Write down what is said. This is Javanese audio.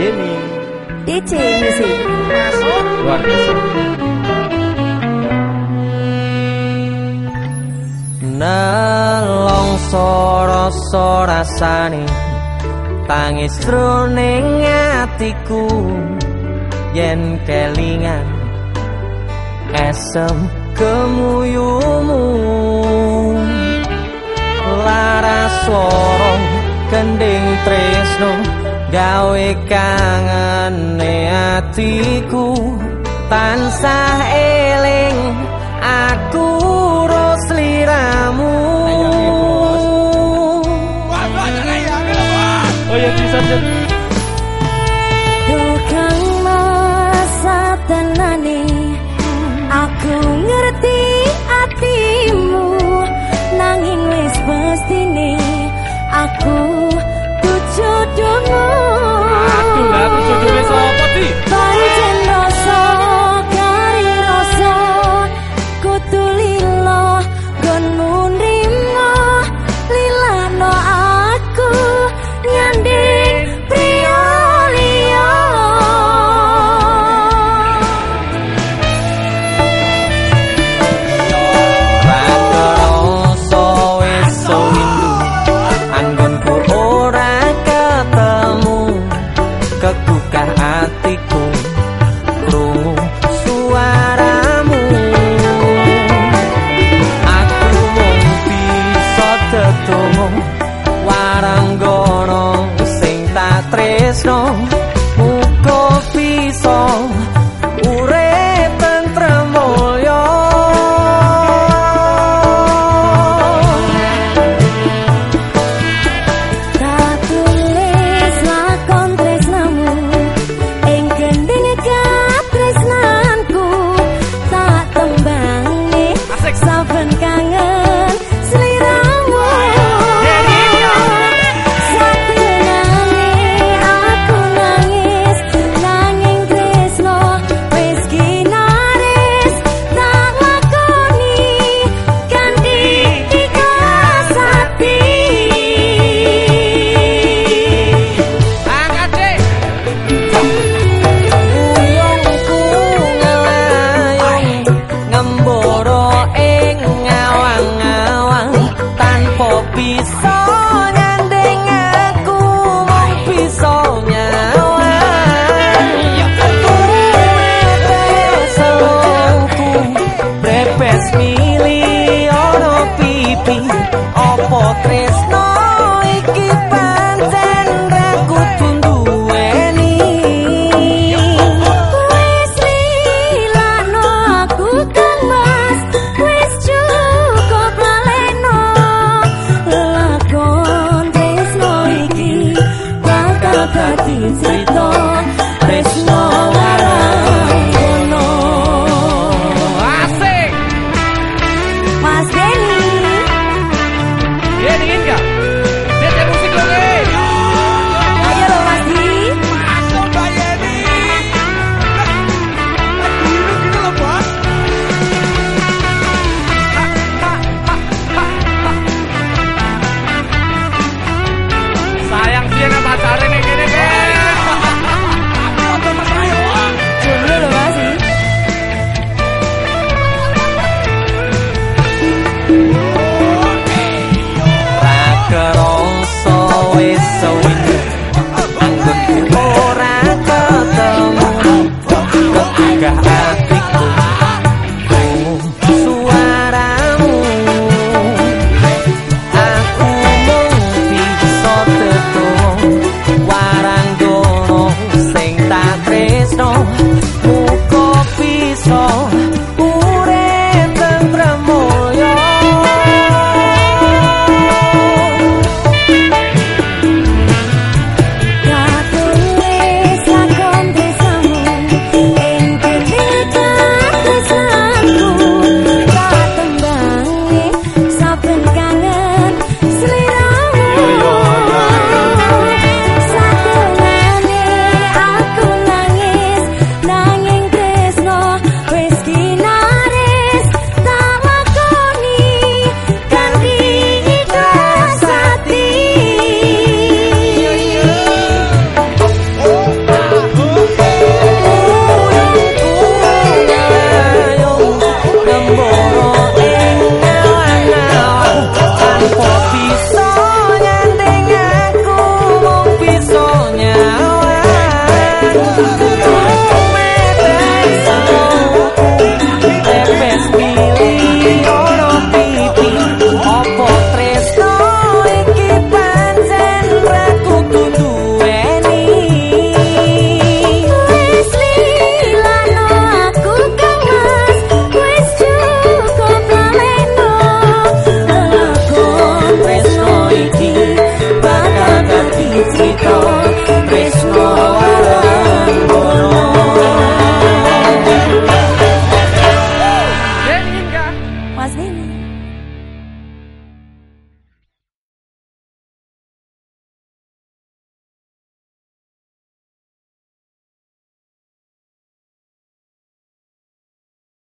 Yeni DC Music Masuk Luar Biasa Nelong soro-so Tangis truning atiku. Yen kelingan Esem kemuyumu Lara sorong Kending tresno gawe kangen atiku tansah eling aku rosliramu oh ya bisa Aku ngerti atimu nanging wis pestine aku so boca. The Inga. So when